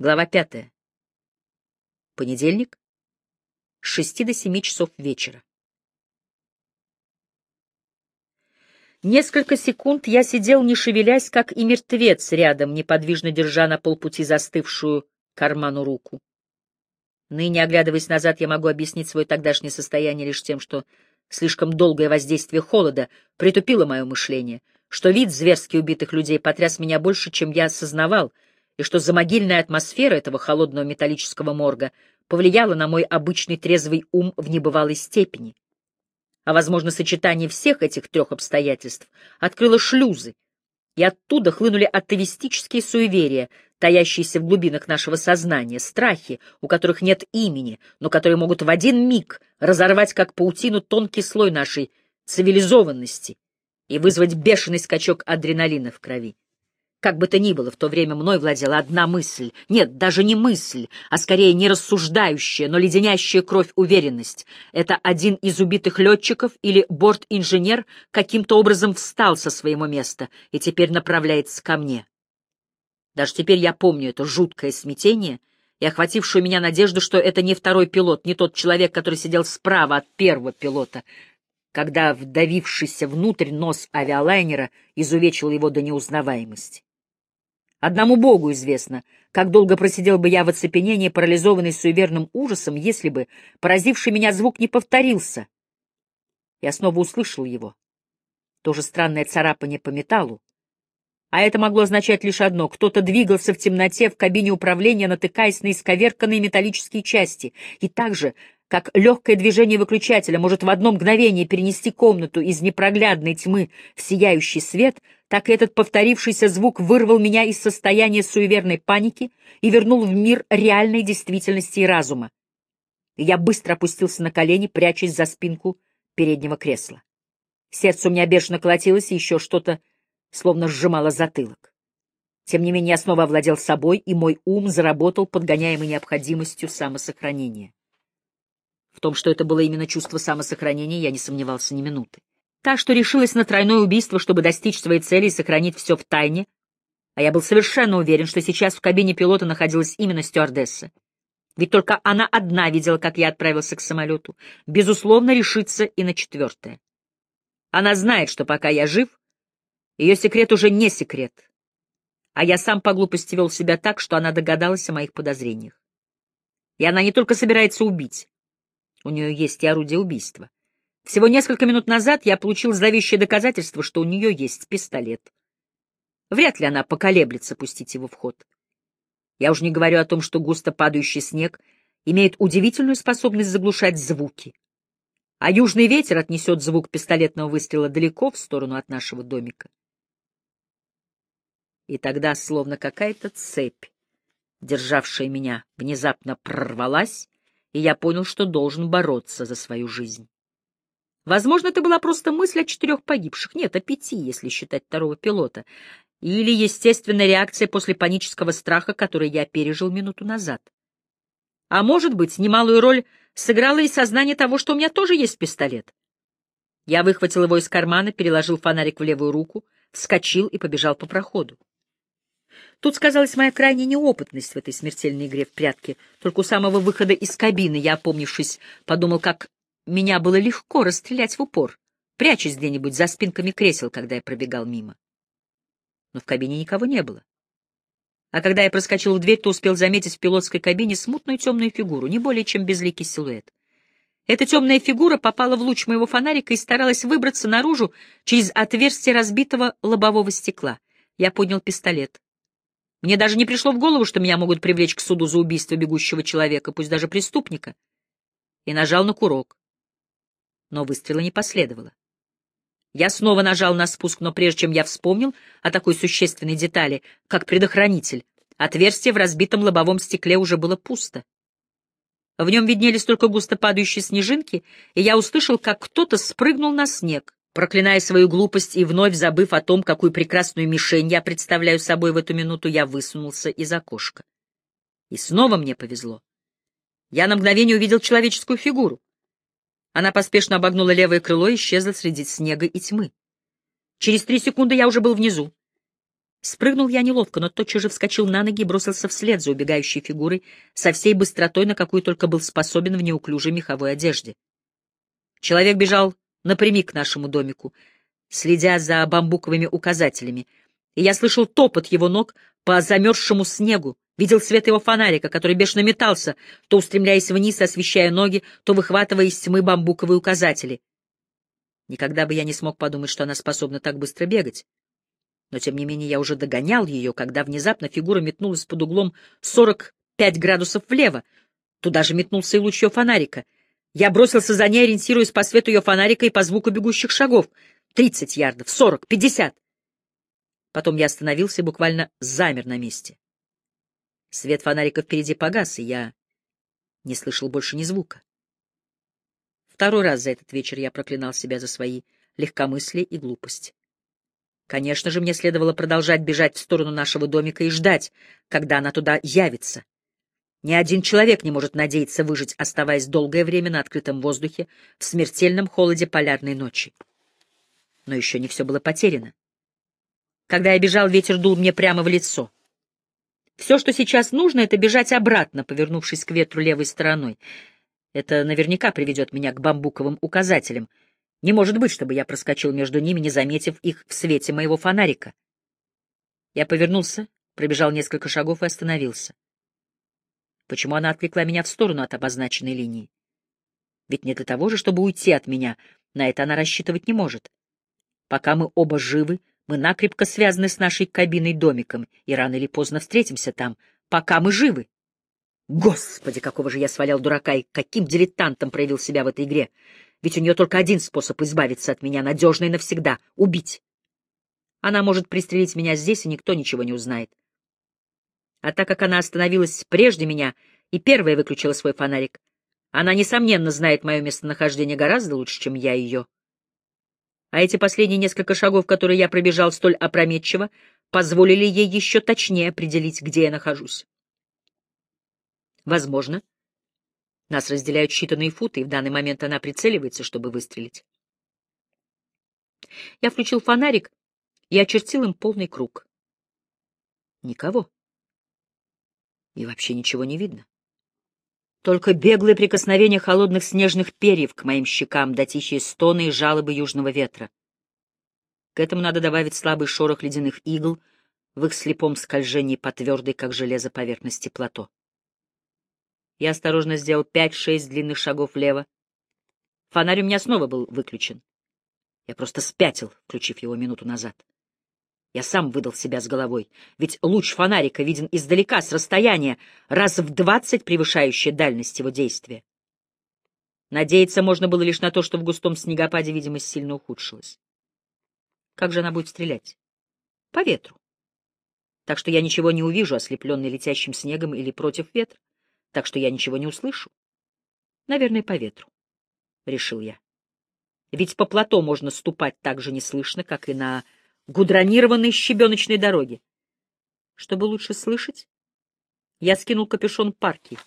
Глава пятая. Понедельник. С шести до семи часов вечера. Несколько секунд я сидел, не шевелясь, как и мертвец рядом, неподвижно держа на полпути застывшую карману руку. Ныне, оглядываясь назад, я могу объяснить свое тогдашнее состояние лишь тем, что слишком долгое воздействие холода притупило мое мышление, что вид зверски убитых людей потряс меня больше, чем я осознавал — и что замогильная атмосфера этого холодного металлического морга повлияла на мой обычный трезвый ум в небывалой степени. А, возможно, сочетание всех этих трех обстоятельств открыло шлюзы, и оттуда хлынули атовистические суеверия, таящиеся в глубинах нашего сознания, страхи, у которых нет имени, но которые могут в один миг разорвать как паутину тонкий слой нашей цивилизованности и вызвать бешеный скачок адреналина в крови. Как бы то ни было, в то время мной владела одна мысль. Нет, даже не мысль, а скорее не рассуждающая, но леденящая кровь уверенность. Это один из убитых летчиков или борт-инженер каким-то образом встал со своего места и теперь направляется ко мне. Даже теперь я помню это жуткое смятение и охватившую меня надежду, что это не второй пилот, не тот человек, который сидел справа от первого пилота, когда вдавившийся внутрь нос авиалайнера изувечил его до неузнаваемости. Одному Богу известно, как долго просидел бы я в оцепенении, парализованный суеверным ужасом, если бы поразивший меня звук не повторился. Я снова услышал его. Тоже странное царапание по металлу. А это могло означать лишь одно — кто-то двигался в темноте в кабине управления, натыкаясь на исковерканные металлические части, и также как легкое движение выключателя может в одно мгновение перенести комнату из непроглядной тьмы в сияющий свет, так и этот повторившийся звук вырвал меня из состояния суеверной паники и вернул в мир реальной действительности и разума. Я быстро опустился на колени, прячась за спинку переднего кресла. Сердце у меня бешено колотилось, и еще что-то словно сжимало затылок. Тем не менее, я снова овладел собой, и мой ум заработал, подгоняемый необходимостью самосохранения. В том, что это было именно чувство самосохранения, я не сомневался ни минуты. Та, что решилась на тройное убийство, чтобы достичь своей цели и сохранить все в тайне, а я был совершенно уверен, что сейчас в кабине пилота находилась именно стюардесса. Ведь только она одна видела, как я отправился к самолету. Безусловно, решится и на четвертое. Она знает, что пока я жив, ее секрет уже не секрет. А я сам по глупости вел себя так, что она догадалась о моих подозрениях. И она не только собирается убить, у нее есть и орудие убийства. Всего несколько минут назад я получил зловещее доказательство, что у нее есть пистолет. Вряд ли она поколеблется пустить его в ход. Я уж не говорю о том, что густо падающий снег имеет удивительную способность заглушать звуки. А южный ветер отнесет звук пистолетного выстрела далеко в сторону от нашего домика. И тогда, словно какая-то цепь, державшая меня, внезапно прорвалась, и я понял, что должен бороться за свою жизнь. Возможно, это была просто мысль о четырех погибших, нет, о пяти, если считать второго пилота, или естественная реакция после панического страха, который я пережил минуту назад. А может быть, немалую роль сыграло и сознание того, что у меня тоже есть пистолет. Я выхватил его из кармана, переложил фонарик в левую руку, вскочил и побежал по проходу. Тут сказалась моя крайняя неопытность в этой смертельной игре в прятки. Только у самого выхода из кабины я, опомнившись, подумал, как меня было легко расстрелять в упор, прячась где-нибудь за спинками кресел, когда я пробегал мимо. Но в кабине никого не было. А когда я проскочил в дверь, то успел заметить в пилотской кабине смутную темную фигуру, не более чем безликий силуэт. Эта темная фигура попала в луч моего фонарика и старалась выбраться наружу через отверстие разбитого лобового стекла. Я поднял пистолет. Мне даже не пришло в голову, что меня могут привлечь к суду за убийство бегущего человека, пусть даже преступника, и нажал на курок. Но выстрела не последовало. Я снова нажал на спуск, но прежде чем я вспомнил о такой существенной детали, как предохранитель, отверстие в разбитом лобовом стекле уже было пусто. В нем виднелись только густо падающие снежинки, и я услышал, как кто-то спрыгнул на снег. Проклиная свою глупость и вновь забыв о том, какую прекрасную мишень я представляю собой в эту минуту, я высунулся из окошка. И снова мне повезло. Я на мгновение увидел человеческую фигуру. Она поспешно обогнула левое крыло и исчезла среди снега и тьмы. Через три секунды я уже был внизу. Спрыгнул я неловко, но тотчас же вскочил на ноги и бросился вслед за убегающей фигурой со всей быстротой, на какую только был способен в неуклюжей меховой одежде. Человек бежал напрямик к нашему домику, следя за бамбуковыми указателями, и я слышал топот его ног по замерзшему снегу, видел свет его фонарика, который бешено метался, то устремляясь вниз, освещая ноги, то выхватывая из тьмы бамбуковые указатели. Никогда бы я не смог подумать, что она способна так быстро бегать. Но, тем не менее, я уже догонял ее, когда внезапно фигура метнулась под углом 45 градусов влево. Туда же метнулся и луч ее фонарика. Я бросился за ней, ориентируясь по свету ее фонарика и по звуку бегущих шагов. Тридцать ярдов, сорок, пятьдесят. Потом я остановился и буквально замер на месте. Свет фонарика впереди погас, и я не слышал больше ни звука. Второй раз за этот вечер я проклинал себя за свои легкомыслие и глупость. Конечно же, мне следовало продолжать бежать в сторону нашего домика и ждать, когда она туда явится. Ни один человек не может надеяться выжить, оставаясь долгое время на открытом воздухе в смертельном холоде полярной ночи. Но еще не все было потеряно. Когда я бежал, ветер дул мне прямо в лицо. Все, что сейчас нужно, — это бежать обратно, повернувшись к ветру левой стороной. Это наверняка приведет меня к бамбуковым указателям — не может быть, чтобы я проскочил между ними, не заметив их в свете моего фонарика. Я повернулся, пробежал несколько шагов и остановился. Почему она отвлекла меня в сторону от обозначенной линии? Ведь не для того же, чтобы уйти от меня, на это она рассчитывать не может. Пока мы оба живы, мы накрепко связаны с нашей кабиной-домиком, и рано или поздно встретимся там, пока мы живы. Господи, какого же я свалял дурака и каким дилетантом проявил себя в этой игре! Ведь у нее только один способ избавиться от меня, надежно и навсегда — убить. Она может пристрелить меня здесь, и никто ничего не узнает. А так как она остановилась прежде меня и первая выключила свой фонарик, она, несомненно, знает мое местонахождение гораздо лучше, чем я ее. А эти последние несколько шагов, которые я пробежал столь опрометчиво, позволили ей еще точнее определить, где я нахожусь. Возможно, нас разделяют считанные футы, и в данный момент она прицеливается, чтобы выстрелить. Я включил фонарик и очертил им полный круг. Никого. И вообще ничего не видно. Только беглое прикосновение холодных снежных перьев к моим щекам, да тихие стоны и жалобы южного ветра. К этому надо добавить слабый шорох ледяных игл в их слепом скольжении по твердой, как железо, поверхности плато. Я осторожно сделал пять-шесть длинных шагов влево. Фонарь у меня снова был выключен. Я просто спятил, включив его минуту назад. Я сам выдал себя с головой, ведь луч фонарика виден издалека, с расстояния, раз в двадцать превышающее дальность его действия. Надеяться можно было лишь на то, что в густом снегопаде видимость сильно ухудшилась. Как же она будет стрелять? По ветру. Так что я ничего не увижу, ослепленный летящим снегом или против ветра так что я ничего не услышу. Наверное, по ветру, — решил я. Ведь по плато можно ступать так же неслышно, как и на гудронированной щебеночной дороге. Чтобы лучше слышать, я скинул капюшон парки,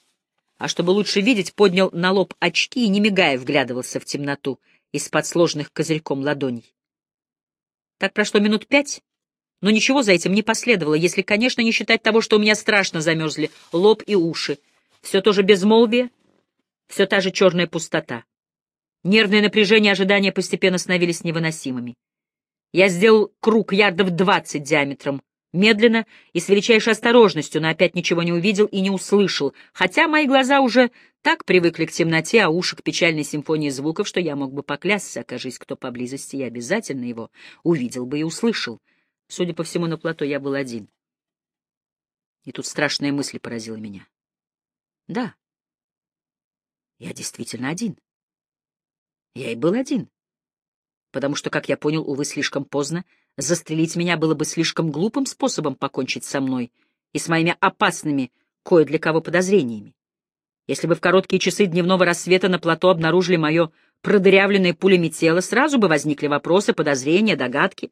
а чтобы лучше видеть, поднял на лоб очки и, не мигая, вглядывался в темноту из-под сложных козырьком ладоней. Так прошло минут пять, но ничего за этим не последовало, если, конечно, не считать того, что у меня страшно замерзли лоб и уши, все то же безмолвие, все та же черная пустота. Нервное напряжение ожидания постепенно становились невыносимыми. Я сделал круг ярдов двадцать диаметром, медленно и с величайшей осторожностью, но опять ничего не увидел и не услышал, хотя мои глаза уже так привыкли к темноте, а уши к печальной симфонии звуков, что я мог бы поклясться, окажись кто поблизости, я обязательно его увидел бы и услышал. Судя по всему, на плато я был один. И тут страшная мысль поразила меня. Да. Я действительно один. Я и был один. Потому что, как я понял, увы, слишком поздно, застрелить меня было бы слишком глупым способом покончить со мной и с моими опасными кое для кого подозрениями. Если бы в короткие часы дневного рассвета на плато обнаружили мое продырявленное пулями тело, сразу бы возникли вопросы, подозрения, догадки.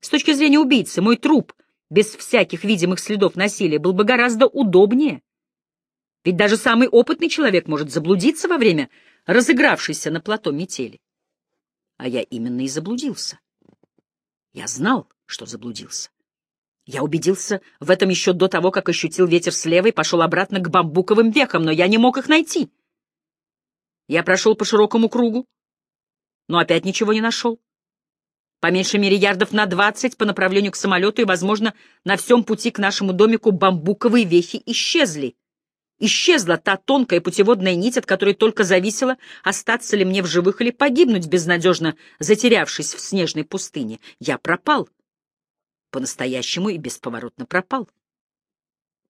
С точки зрения убийцы, мой труп, без всяких видимых следов насилия, был бы гораздо удобнее ведь даже самый опытный человек может заблудиться во время разыгравшейся на плато метели. А я именно и заблудился. Я знал, что заблудился. Я убедился в этом еще до того, как ощутил ветер слева и пошел обратно к бамбуковым вехам, но я не мог их найти. Я прошел по широкому кругу, но опять ничего не нашел. По меньшей мере ярдов на двадцать по направлению к самолету и, возможно, на всем пути к нашему домику бамбуковые вехи исчезли. Исчезла та тонкая путеводная нить, от которой только зависело, остаться ли мне в живых или погибнуть, безнадежно затерявшись в снежной пустыне. Я пропал. По-настоящему и бесповоротно пропал.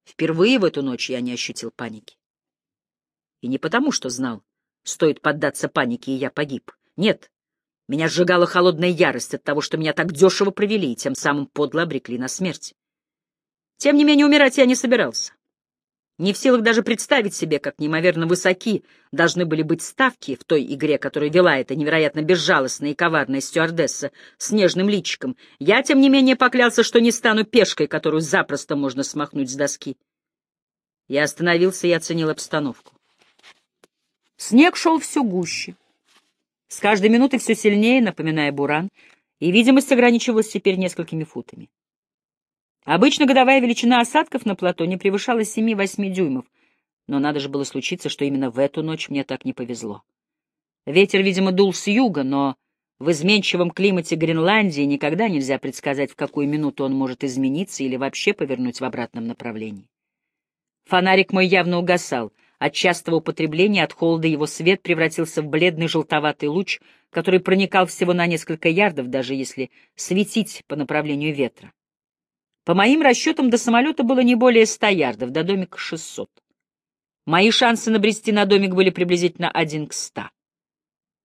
Впервые в эту ночь я не ощутил паники. И не потому, что знал, стоит поддаться панике, и я погиб. Нет, меня сжигала холодная ярость от того, что меня так дешево провели и тем самым подло обрекли на смерть. Тем не менее, умирать я не собирался. Не в силах даже представить себе, как неимоверно высоки должны были быть ставки в той игре, которую вела эта невероятно безжалостная и коварная стюардесса с нежным личиком. Я, тем не менее, поклялся, что не стану пешкой, которую запросто можно смахнуть с доски. Я остановился и оценил обстановку. Снег шел все гуще. С каждой минутой все сильнее, напоминая буран, и видимость ограничивалась теперь несколькими футами. Обычно годовая величина осадков на плато не превышала 7-8 дюймов, но надо же было случиться, что именно в эту ночь мне так не повезло. Ветер, видимо, дул с юга, но в изменчивом климате Гренландии никогда нельзя предсказать, в какую минуту он может измениться или вообще повернуть в обратном направлении. Фонарик мой явно угасал — от частого употребления, от холода его свет превратился в бледный желтоватый луч, который проникал всего на несколько ярдов, даже если светить по направлению ветра. По моим расчетам, до самолета было не более ста ярдов, до домика шестьсот. Мои шансы набрести на домик были приблизительно один к ста.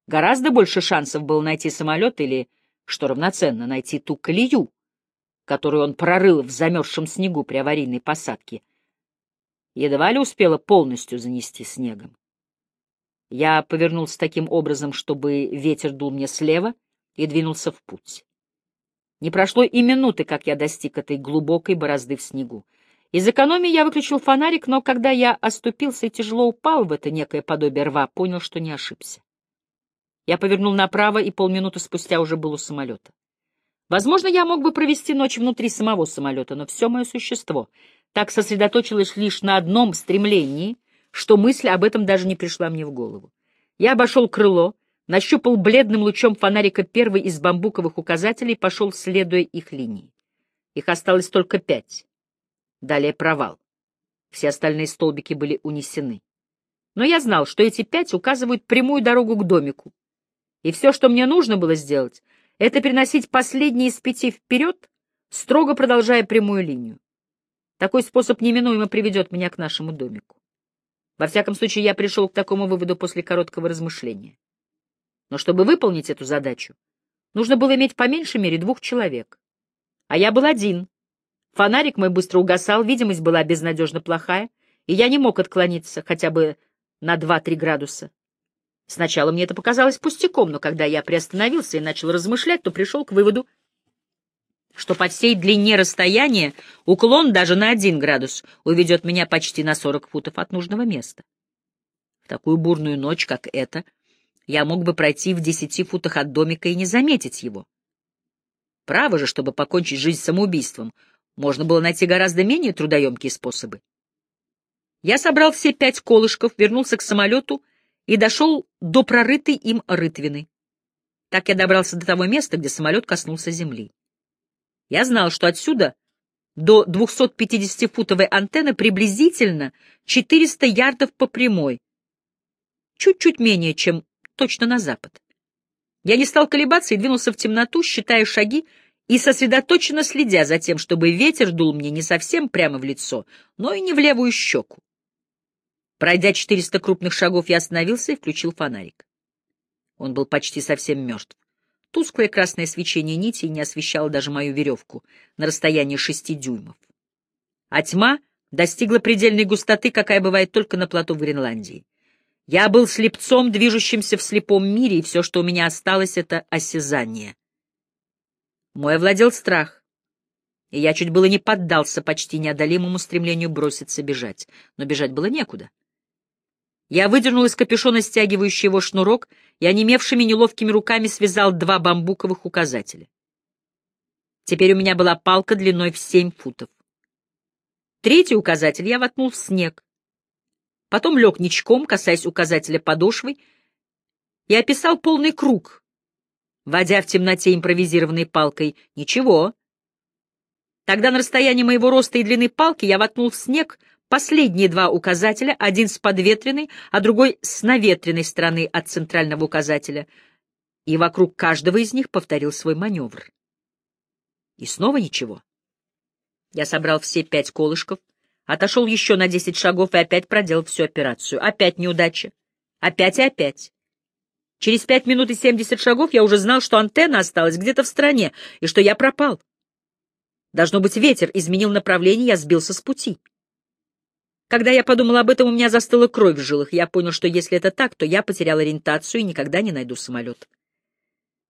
Гораздо больше шансов было найти самолет или, что равноценно, найти ту колею, которую он прорыл в замерзшем снегу при аварийной посадке, едва ли успела полностью занести снегом. Я повернулся таким образом, чтобы ветер дул мне слева, и двинулся в путь. Не прошло и минуты, как я достиг этой глубокой борозды в снегу. Из экономии я выключил фонарик, но когда я оступился и тяжело упал в это некое подобие рва, понял, что не ошибся. Я повернул направо и полминуты спустя уже был у самолета. Возможно, я мог бы провести ночь внутри самого самолета, но все мое существо так сосредоточилась лишь на одном стремлении, что мысль об этом даже не пришла мне в голову. Я обошел крыло, нащупал бледным лучом фонарика первый из бамбуковых указателей и пошел, следуя их линии. Их осталось только пять. Далее провал. Все остальные столбики были унесены. Но я знал, что эти пять указывают прямую дорогу к домику. И все, что мне нужно было сделать, это переносить последние из пяти вперед, строго продолжая прямую линию. Такой способ неминуемо приведет меня к нашему домику. Во всяком случае, я пришел к такому выводу после короткого размышления. Но чтобы выполнить эту задачу, нужно было иметь по меньшей мере двух человек. А я был один. Фонарик мой быстро угасал, видимость была безнадежно плохая, и я не мог отклониться хотя бы на 2-3 градуса. Сначала мне это показалось пустяком, но когда я приостановился и начал размышлять, то пришел к выводу, что по всей длине расстояния уклон даже на один градус уведет меня почти на сорок футов от нужного места. В такую бурную ночь, как эта, я мог бы пройти в десяти футах от домика и не заметить его. Право же, чтобы покончить жизнь самоубийством, можно было найти гораздо менее трудоемкие способы. Я собрал все пять колышков, вернулся к самолету и дошел до прорытой им рытвины. Так я добрался до того места, где самолет коснулся земли. Я знал, что отсюда до 250-футовой антенны приблизительно 400 ярдов по прямой, чуть-чуть менее, чем точно на запад. Я не стал колебаться и двинулся в темноту, считая шаги и сосредоточенно следя за тем, чтобы ветер дул мне не совсем прямо в лицо, но и не в левую щеку. Пройдя 400 крупных шагов, я остановился и включил фонарик. Он был почти совсем мертв. Тусклое красное свечение нити не освещало даже мою веревку на расстоянии шести дюймов. А тьма достигла предельной густоты, какая бывает только на плато в Гренландии. Я был слепцом, движущимся в слепом мире, и все, что у меня осталось, — это осязание. Мой овладел страх, и я чуть было не поддался почти неодолимому стремлению броситься бежать, но бежать было некуда. Я выдернул из капюшона стягивающий его шнурок и онемевшими неловкими руками связал два бамбуковых указателя. Теперь у меня была палка длиной в семь футов. Третий указатель я воткнул в снег. Потом лег ничком, касаясь указателя подошвой, и описал полный круг, водя в темноте импровизированной палкой. Ничего. Тогда на расстоянии моего роста и длины палки я воткнул в снег последние два указателя, один с подветренной, а другой с наветренной стороны от центрального указателя, и вокруг каждого из них повторил свой маневр. И снова ничего. Я собрал все пять колышков, отошел еще на десять шагов и опять проделал всю операцию. Опять неудача. Опять и опять. Через пять минут и семьдесят шагов я уже знал, что антенна осталась где-то в стороне, и что я пропал. Должно быть, ветер изменил направление, я сбился с пути. Когда я подумал об этом, у меня застыла кровь в жилах. Я понял, что если это так, то я потерял ориентацию и никогда не найду самолет.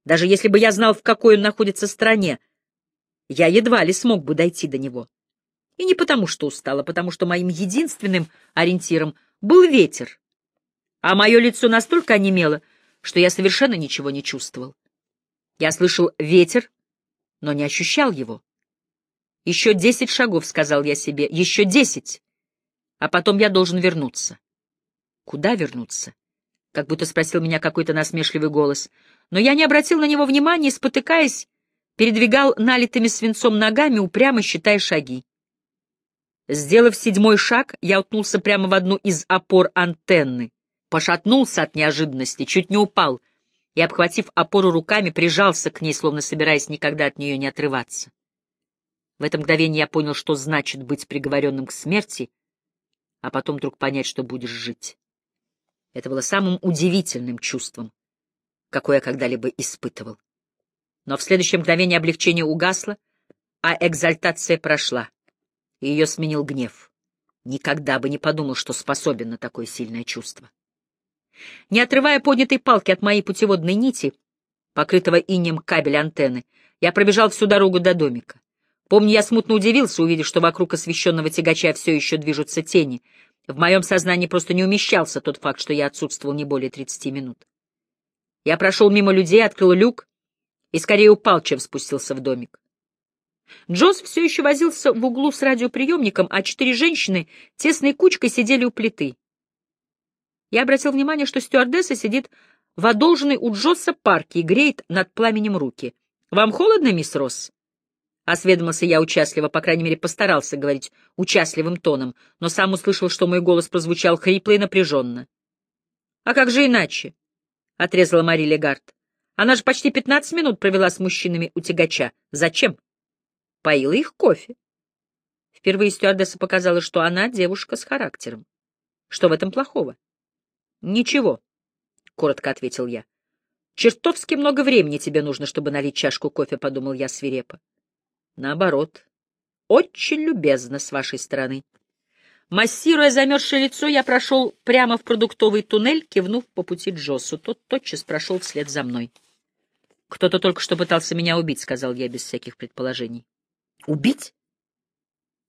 Даже если бы я знал, в какой он находится стране, я едва ли смог бы дойти до него. И не потому, что устал, а потому, что моим единственным ориентиром был ветер. А мое лицо настолько онемело, что я совершенно ничего не чувствовал. Я слышал ветер, но не ощущал его. «Еще десять шагов», — сказал я себе, — «еще десять, а потом я должен вернуться». «Куда вернуться?» — как будто спросил меня какой-то насмешливый голос. Но я не обратил на него внимания, спотыкаясь, передвигал налитыми свинцом ногами, упрямо считая шаги. Сделав седьмой шаг, я утнулся прямо в одну из опор антенны, пошатнулся от неожиданности, чуть не упал и, обхватив опору руками, прижался к ней, словно собираясь никогда от нее не отрываться. В это мгновение я понял, что значит быть приговоренным к смерти, а потом вдруг понять, что будешь жить. Это было самым удивительным чувством, какое я когда-либо испытывал. Но в следующее мгновение облегчение угасло, а экзальтация прошла, и ее сменил гнев. Никогда бы не подумал, что способен на такое сильное чувство. Не отрывая поднятой палки от моей путеводной нити, покрытого инем кабеля антенны, я пробежал всю дорогу до домика. Помню, я смутно удивился, увидев, что вокруг освещенного тягача все еще движутся тени. В моем сознании просто не умещался тот факт, что я отсутствовал не более тридцати минут. Я прошел мимо людей, открыл люк и скорее упал, чем спустился в домик. Джоз все еще возился в углу с радиоприемником, а четыре женщины тесной кучкой сидели у плиты. Я обратил внимание, что стюардесса сидит в одолженной у Джосса парке и греет над пламенем руки. «Вам холодно, мисс Росс?» Осведомился я участливо, по крайней мере, постарался говорить участливым тоном, но сам услышал, что мой голос прозвучал хрипло и напряженно. «А как же иначе?» — отрезала Мари Легард. «Она же почти пятнадцать минут провела с мужчинами у тягача. Зачем?» «Поила их кофе». Впервые стюардесса показала, что она девушка с характером. Что в этом плохого? «Ничего», — коротко ответил я. «Чертовски много времени тебе нужно, чтобы налить чашку кофе», — подумал я свирепо. Наоборот. Очень любезно с вашей стороны. Массируя замерзшее лицо, я прошел прямо в продуктовый туннель, кивнув по пути Джоссу. Тот тотчас прошел вслед за мной. «Кто-то только что пытался меня убить», — сказал я без всяких предположений. «Убить?»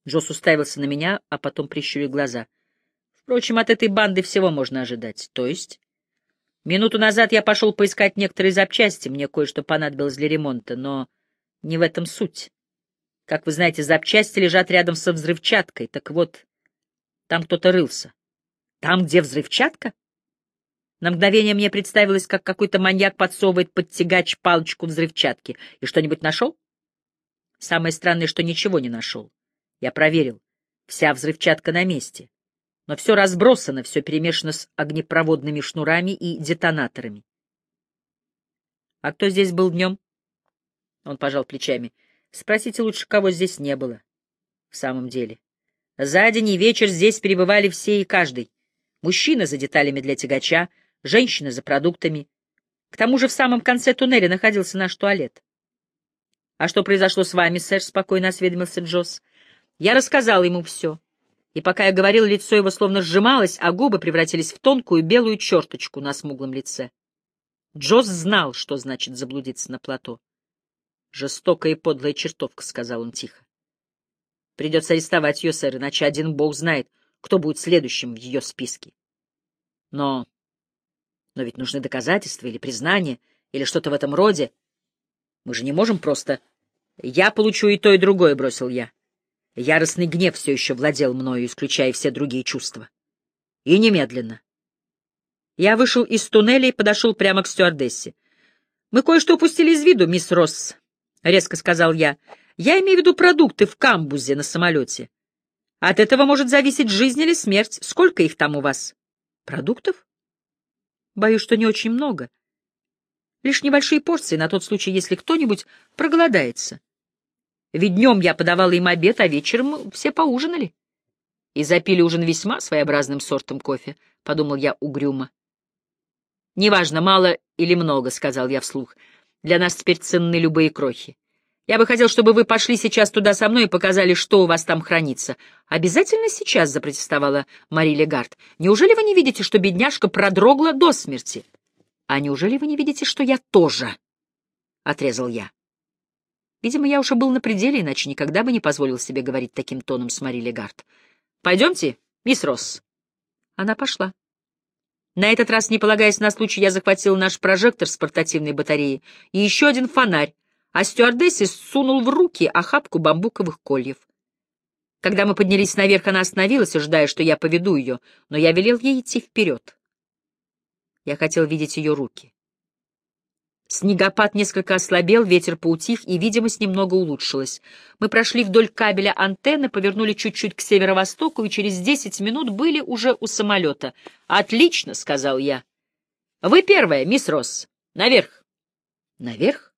Джосс уставился на меня, а потом прищурил глаза. «Впрочем, от этой банды всего можно ожидать. То есть...» Минуту назад я пошел поискать некоторые запчасти, мне кое-что понадобилось для ремонта, но не в этом суть. Как вы знаете, запчасти лежат рядом со взрывчаткой. Так вот, там кто-то рылся. Там, где взрывчатка? На мгновение мне представилось, как какой-то маньяк подсовывает под тягач палочку взрывчатки. И что-нибудь нашел? Самое странное, что ничего не нашел. Я проверил. Вся взрывчатка на месте. Но все разбросано, все перемешано с огнепроводными шнурами и детонаторами. — А кто здесь был днем? Он пожал плечами. Спросите лучше, кого здесь не было. В самом деле. За день и вечер здесь перебывали все и каждый. Мужчина за деталями для тягача, женщина за продуктами. К тому же в самом конце туннеля находился наш туалет. — А что произошло с вами, сэр? — спокойно осведомился Джосс. Я рассказал ему все. И пока я говорил, лицо его словно сжималось, а губы превратились в тонкую белую черточку на смуглом лице. Джосс знал, что значит заблудиться на плато. Жестокая и подлая чертовка, — сказал он тихо. Придется арестовать ее, сэр, иначе один бог знает, кто будет следующим в ее списке. Но... Но ведь нужны доказательства или признания, или что-то в этом роде. Мы же не можем просто... «Я получу и то, и другое», — бросил я. Яростный гнев все еще владел мною, исключая все другие чувства. И немедленно. Я вышел из туннеля и подошел прямо к стюардессе. «Мы кое-что упустили из виду, мисс Росс», — резко сказал я. «Я имею в виду продукты в камбузе на самолете. От этого может зависеть жизнь или смерть. Сколько их там у вас?» «Продуктов?» «Боюсь, что не очень много. Лишь небольшие порции на тот случай, если кто-нибудь проголодается. Ведь днем я подавала им обед, а вечером все поужинали. И запили ужин весьма своеобразным сортом кофе, — подумал я угрюмо. «Неважно, мало или много», — сказал я вслух. «Для нас теперь ценны любые крохи. Я бы хотел, чтобы вы пошли сейчас туда со мной и показали, что у вас там хранится. Обязательно сейчас, — запротестовала Мари Легард. Неужели вы не видите, что бедняжка продрогла до смерти? А неужели вы не видите, что я тоже? — отрезал я. Видимо, я уже был на пределе, иначе никогда бы не позволил себе говорить таким тоном с Мари Легард. «Пойдемте, мисс Росс». Она пошла. На этот раз, не полагаясь на случай, я захватил наш прожектор с портативной батареей и еще один фонарь, а стюардессе сунул в руки охапку бамбуковых кольев. Когда мы поднялись наверх, она остановилась, ожидая, что я поведу ее, но я велел ей идти вперед. Я хотел видеть ее руки. Снегопад несколько ослабел, ветер поутих, и видимость немного улучшилась. Мы прошли вдоль кабеля антенны, повернули чуть-чуть к северо-востоку и через десять минут были уже у самолета. «Отлично», — сказал я. «Вы первая, мисс Росс. Наверх». «Наверх?»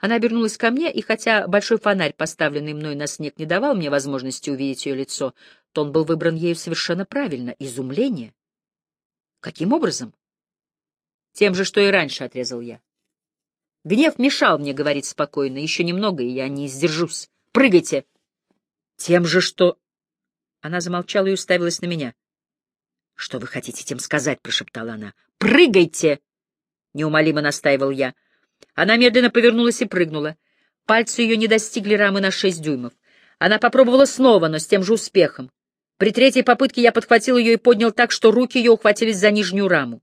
Она обернулась ко мне, и хотя большой фонарь, поставленный мной на снег, не давал мне возможности увидеть ее лицо, то он был выбран ею совершенно правильно. Изумление. Каким образом? Тем же, что и раньше, — отрезал я. Гнев мешал мне говорить спокойно. Еще немного, и я не сдержусь. Прыгайте! Тем же, что... Она замолчала и уставилась на меня. — Что вы хотите тем сказать? — прошептала она. — Прыгайте! — неумолимо настаивал я. Она медленно повернулась и прыгнула. Пальцы ее не достигли рамы на шесть дюймов. Она попробовала снова, но с тем же успехом. При третьей попытке я подхватил ее и поднял так, что руки ее ухватились за нижнюю раму.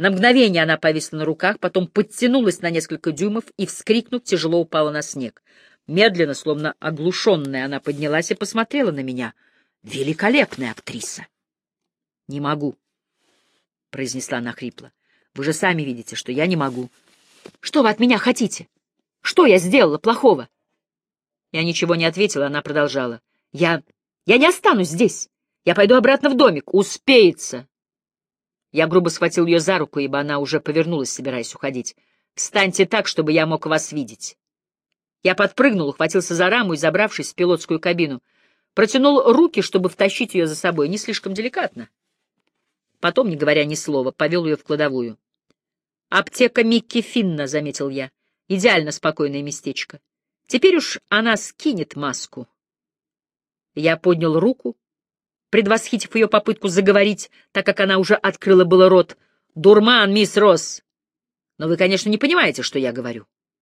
На мгновение она повисла на руках, потом подтянулась на несколько дюймов и, вскрикнув, тяжело упала на снег. Медленно, словно оглушенная, она поднялась и посмотрела на меня. Великолепная актриса! — Не могу, — произнесла она хрипло. — Вы же сами видите, что я не могу. Что вы от меня хотите? Что я сделала плохого? Я ничего не ответила, она продолжала. Я... я не останусь здесь. Я пойду обратно в домик. Успеется. Я грубо схватил ее за руку, ибо она уже повернулась, собираясь уходить. «Встаньте так, чтобы я мог вас видеть». Я подпрыгнул, ухватился за раму и, забравшись в пилотскую кабину, протянул руки, чтобы втащить ее за собой, не слишком деликатно. Потом, не говоря ни слова, повел ее в кладовую. «Аптека Микки Финна», — заметил я. «Идеально спокойное местечко. Теперь уж она скинет маску». Я поднял руку, предвосхитив ее попытку заговорить, так как она уже открыла было рот. «Дурман, мисс Росс! Но вы, конечно, не понимаете, что я говорю».